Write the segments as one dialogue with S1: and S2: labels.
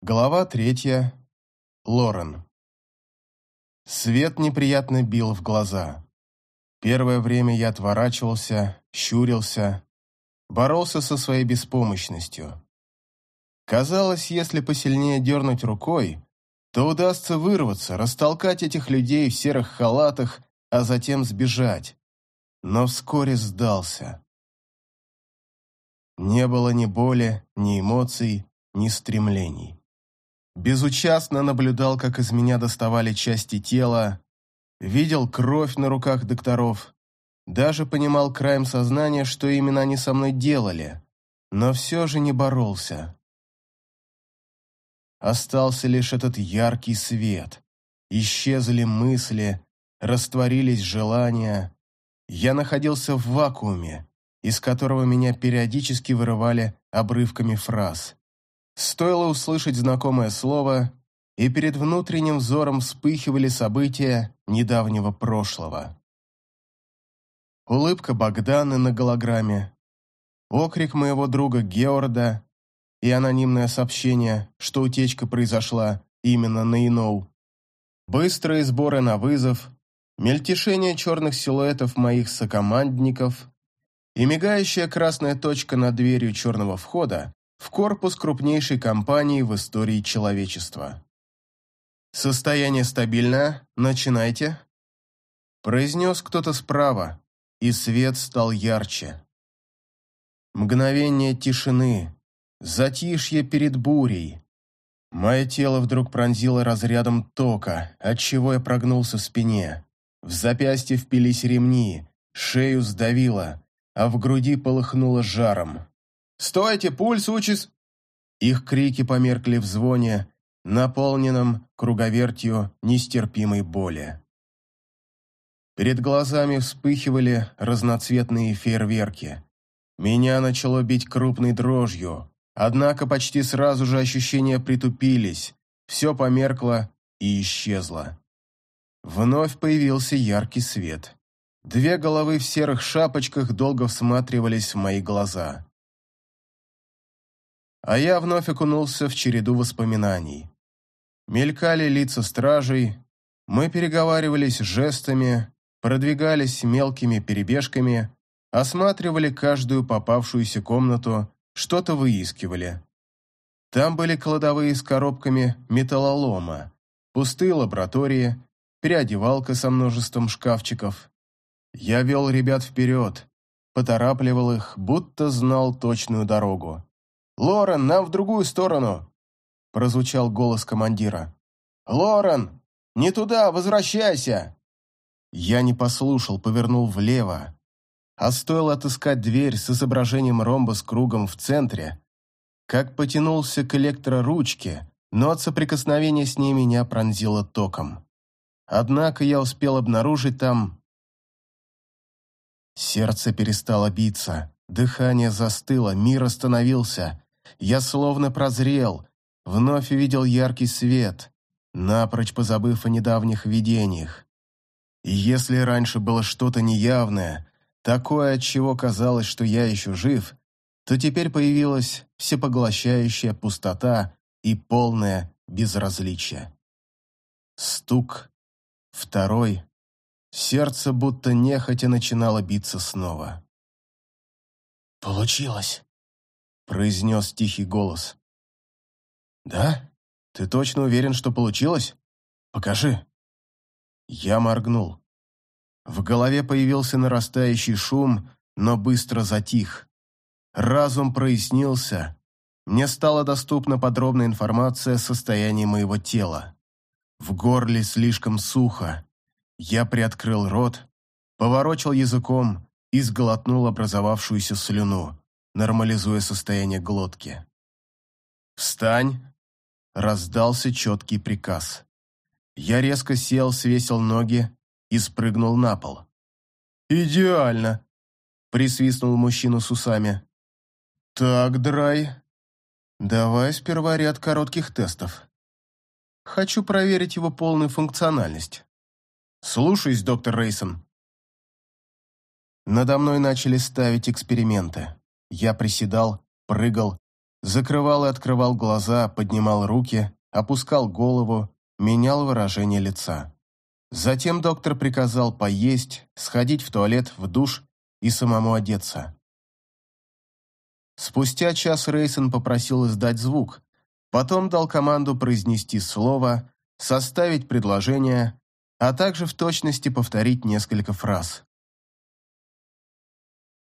S1: Глава третья. Лорен. Свет неприятно бил в глаза. Первое время я отворачивался, щурился, боролся со своей беспомощностью. Казалось, если посильнее дернуть рукой, то удастся вырваться, растолкать этих людей в серых халатах, а затем сбежать. Но вскоре сдался. Не было ни боли, ни эмоций, ни стремлений. Безучастно наблюдал, как из меня доставали части тела, видел кровь на руках докторов, даже понимал краем сознания, что именно они со мной делали, но все же не боролся. Остался лишь этот яркий свет. Исчезли мысли, растворились желания. Я находился в вакууме, из которого меня периодически вырывали обрывками фраз. Стоило услышать знакомое слово, и перед внутренним взором вспыхивали события недавнего прошлого. Улыбка Богданы на голограмме, окрик моего друга Георда и анонимное сообщение, что утечка произошла именно на Иноу. Быстрые сборы на вызов, мельтешение черных силуэтов моих сокомандников и мигающая красная точка над дверью черного входа в корпус крупнейшей компании в истории человечества. «Состояние стабильное, начинайте», – произнес кто-то справа, и свет стал ярче. Мгновение тишины, затишье перед бурей. Мое тело вдруг пронзило разрядом тока, отчего я прогнулся в спине. В запястье впились ремни, шею сдавило, а в груди полыхнуло жаром. Стойте, пульс учис...» Их крики померкли в звоне, наполненном круговертью нестерпимой боли. Перед глазами вспыхивали разноцветные фейерверки. Меня начало бить крупной дрожью, однако почти сразу же ощущения притупились, все померкло и исчезло. Вновь появился яркий свет. Две головы в серых шапочках долго всматривались в мои глаза а я вновь окунулся в череду воспоминаний. Мелькали лица стражей, мы переговаривались жестами, продвигались мелкими перебежками, осматривали каждую попавшуюся комнату, что-то выискивали. Там были кладовые с коробками металлолома, пустые лаборатории, переодевалка со множеством шкафчиков. Я вел ребят вперед, поторапливал их, будто знал точную дорогу. «Лорен, нам в другую сторону!» – прозвучал голос командира. «Лорен, не туда, возвращайся!» Я не послушал, повернул влево. А стоило отыскать дверь с изображением ромба с кругом в центре, как потянулся к электроручке, но от соприкосновения с ней меня пронзило током. Однако я успел обнаружить там... Сердце перестало биться, дыхание застыло, мир остановился, я словно прозрел, вновь увидел яркий свет, напрочь позабыв о недавних видениях. И если раньше было что-то неявное, такое, от чего казалось, что я еще жив, то теперь появилась всепоглощающая пустота и полное безразличие. Стук. Второй. Сердце будто нехотя начинало биться снова.
S2: «Получилось!»
S1: Произнес тихий голос. «Да? Ты точно уверен, что получилось? Покажи». Я моргнул. В голове появился нарастающий шум, но быстро затих. Разум прояснился. Мне стала доступна подробная информация о состоянии моего тела. В горле слишком сухо. Я приоткрыл рот, поворочил языком и сглотнул образовавшуюся слюну нормализуя состояние глотки. «Встань!» – раздался четкий приказ. Я резко сел, свесил ноги и спрыгнул на пол. «Идеально!» – присвистнул мужчина с усами. «Так, Драй, давай сперва ряд коротких тестов. Хочу проверить его полную функциональность. Слушаюсь, доктор Рейсон». Надо мной начали ставить эксперименты. Я приседал, прыгал, Закрывал и открывал глаза, поднимал руки, опускал голову, менял выражение лица. Затем доктор приказал поесть, сходить в туалет, в душ и самому одеться. Спустя час Рейсон попросил издать звук, потом дал команду произнести слово, составить предложение, а также в точности повторить несколько фраз.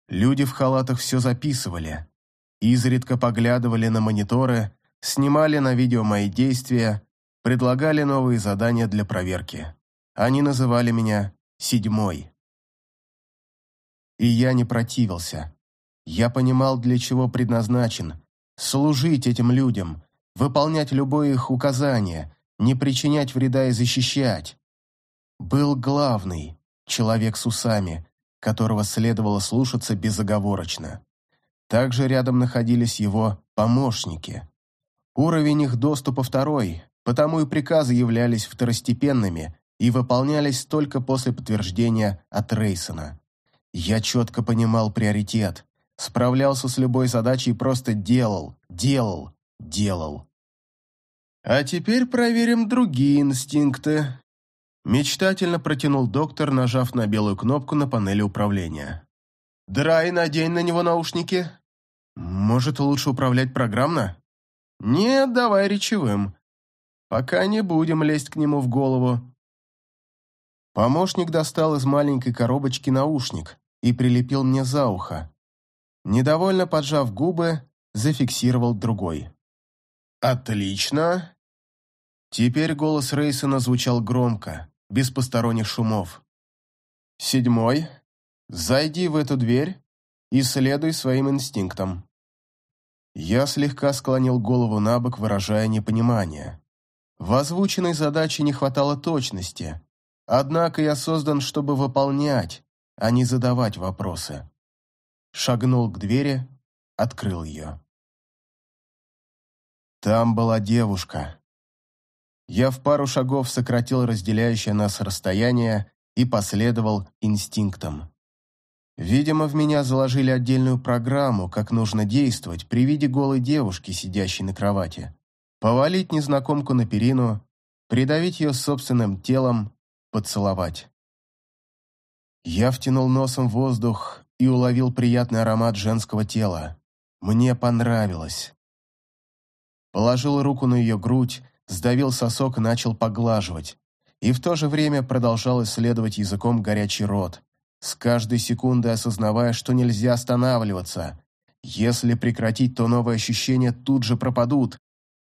S1: Люди в халатах все записывали, изредка поглядывали на мониторы, снимали на видео мои действия, предлагали новые задания для проверки. Они называли меня «седьмой». И я не противился. Я понимал, для чего предназначен. Служить этим людям, выполнять любое их указание, не причинять вреда и защищать. Был главный, человек с усами, которого следовало слушаться безоговорочно. Также рядом находились его помощники. Уровень их доступа второй, потому и приказы являлись второстепенными и выполнялись только после подтверждения от Рейсона. Я четко понимал приоритет, справлялся с любой задачей и просто делал, делал, делал. А теперь проверим другие инстинкты. Мечтательно протянул доктор, нажав на белую кнопку на панели управления. «Драй, надень на него наушники». «Может, лучше управлять программно?» «Нет, давай речевым. Пока не будем лезть к нему в голову. Помощник достал из маленькой коробочки наушник и прилепил мне за ухо. Недовольно поджав губы, зафиксировал другой. «Отлично!» Теперь голос Рейсона звучал громко, без посторонних шумов. «Седьмой. Зайди в эту дверь и следуй своим инстинктам». Я слегка склонил голову на бок, выражая непонимание. В озвученной задаче не хватало точности, Однако я создан, чтобы выполнять, а не задавать вопросы. Шагнул к двери, открыл ее. Там была девушка. Я в пару шагов сократил разделяющее нас расстояние и последовал инстинктам. Видимо, в меня заложили отдельную программу, как нужно действовать при виде голой девушки, сидящей на кровати. Повалить незнакомку на перину, придавить ее собственным телом поцеловать. Я втянул носом воздух и уловил приятный аромат женского тела. Мне понравилось. Положил руку на ее грудь, сдавил сосок и начал поглаживать. И в то же время продолжал исследовать языком горячий рот, с каждой секундой осознавая, что нельзя останавливаться. Если прекратить, то новые ощущения тут же пропадут,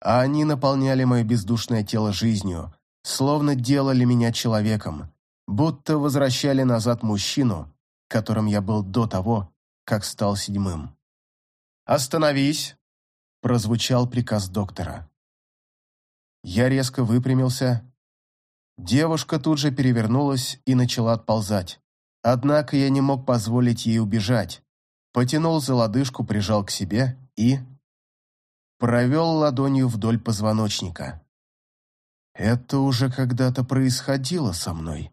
S1: а они наполняли мое бездушное тело жизнью, словно делали меня человеком, будто возвращали назад мужчину, которым я был до того, как стал седьмым. «Остановись!» – прозвучал приказ доктора. Я резко выпрямился. Девушка тут же перевернулась и начала отползать. Однако я не мог позволить ей убежать. Потянул за лодыжку, прижал к себе и... Провел ладонью вдоль позвоночника. Это уже когда-то происходило со мной.